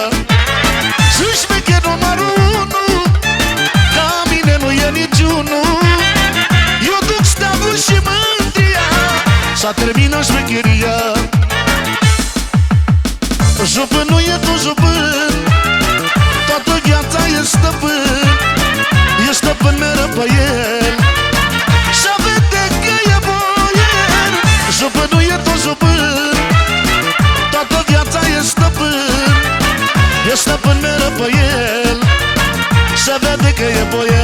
bună Sunt șmecher numărul unu Ca mine Eu duc stavul și mândria S-a terminat șmecheria. Jupân nu e tu jupân podía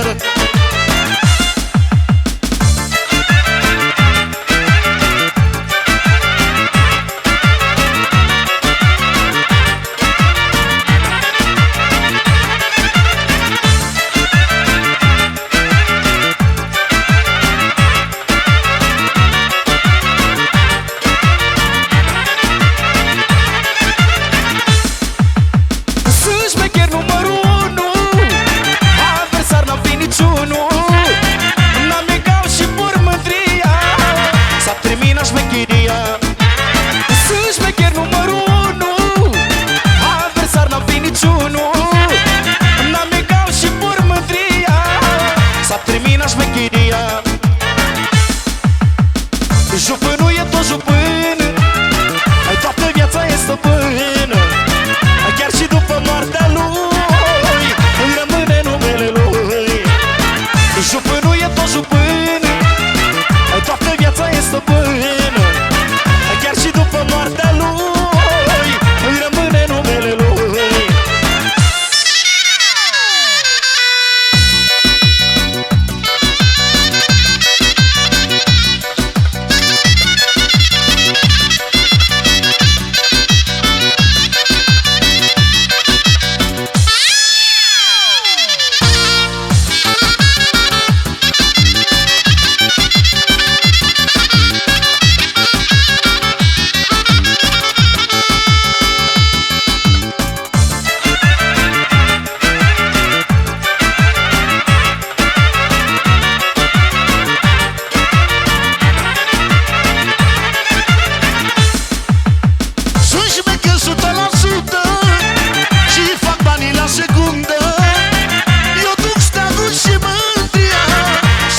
czuję, to żupy Tak to więcej jest to by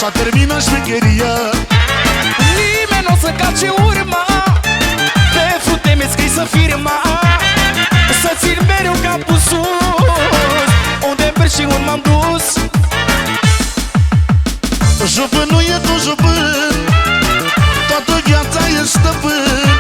S-a terminat șmecheria Nimeni nu o să cace urma. Pe frute mi scrisă firma. Să țin mereu capul sus. Unde merg și unde m-am dus. Jupân nu e tu jupân Toată viața e stăpân.